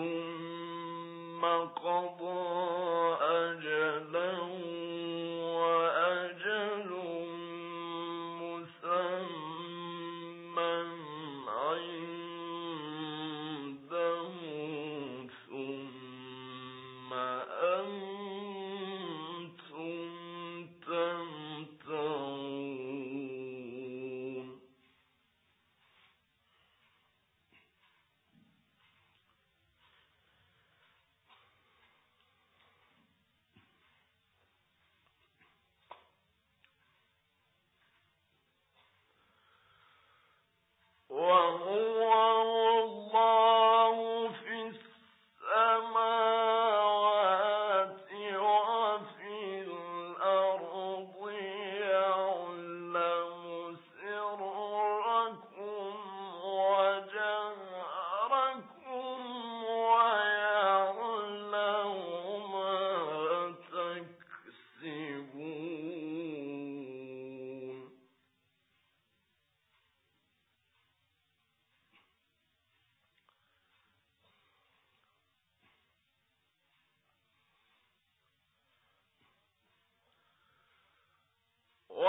ثم قضى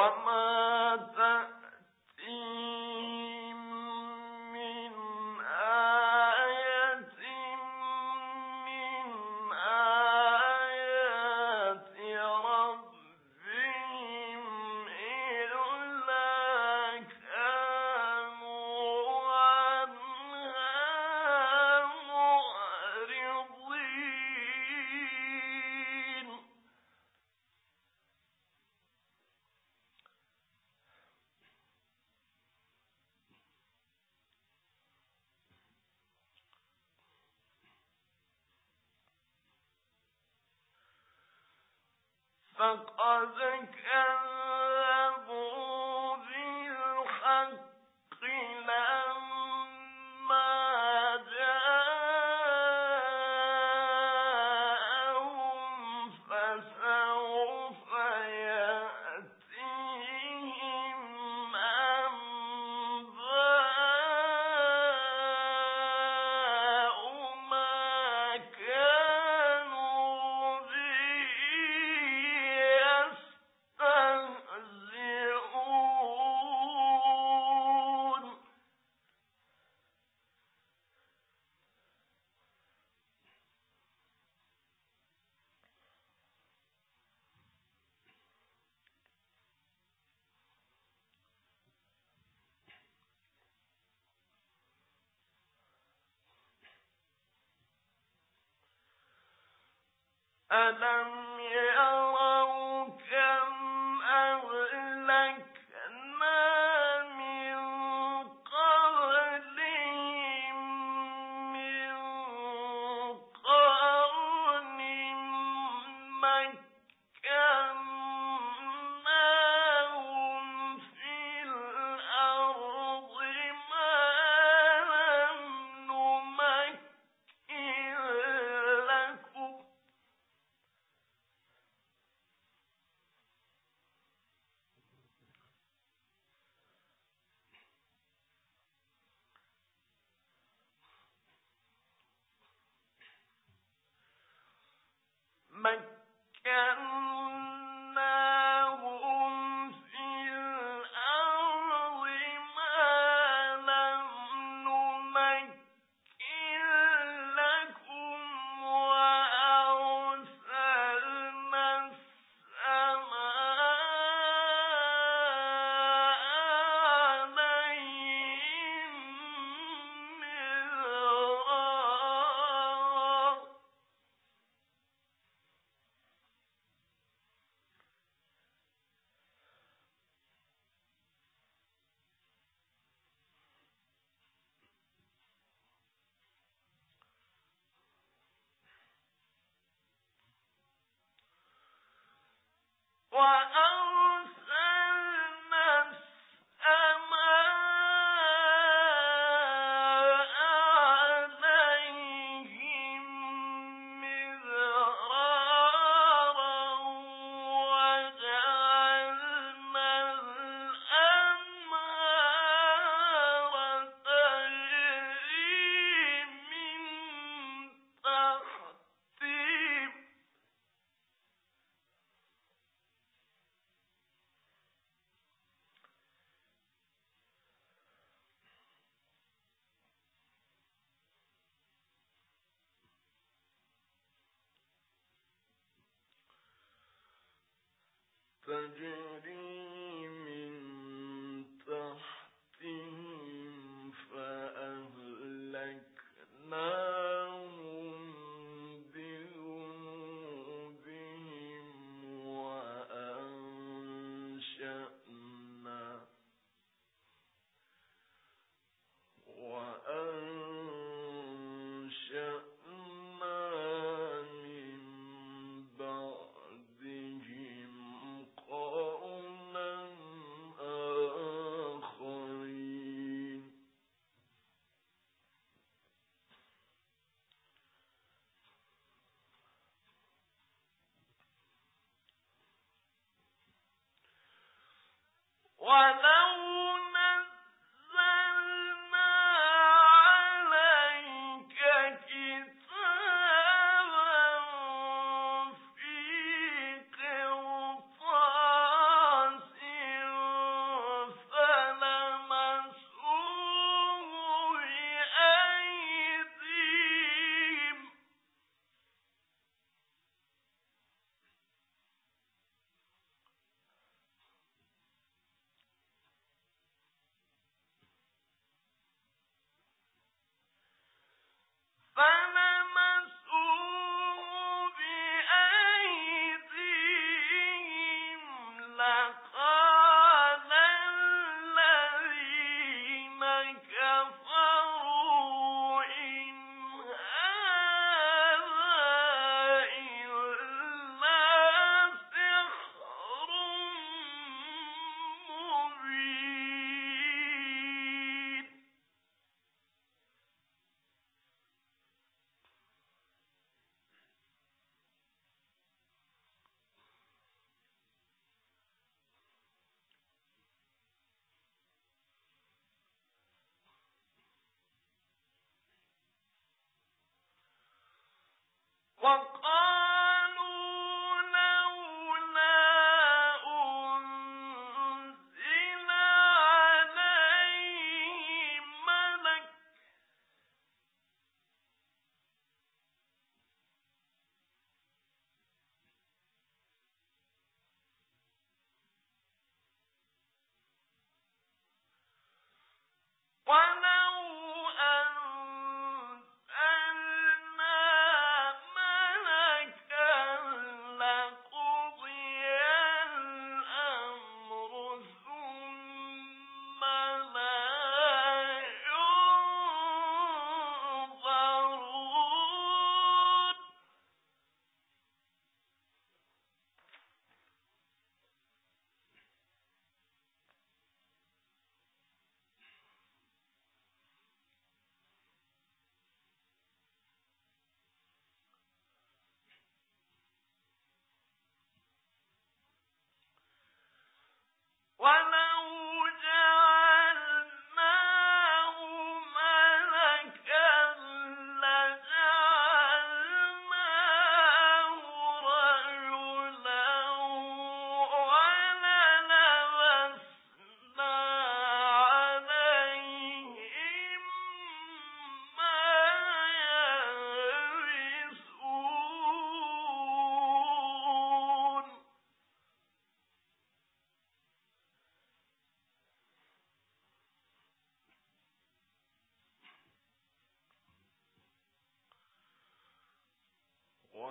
وما فقد كذب ألم يروا مكناهم. وأ تجري ولو وقالوا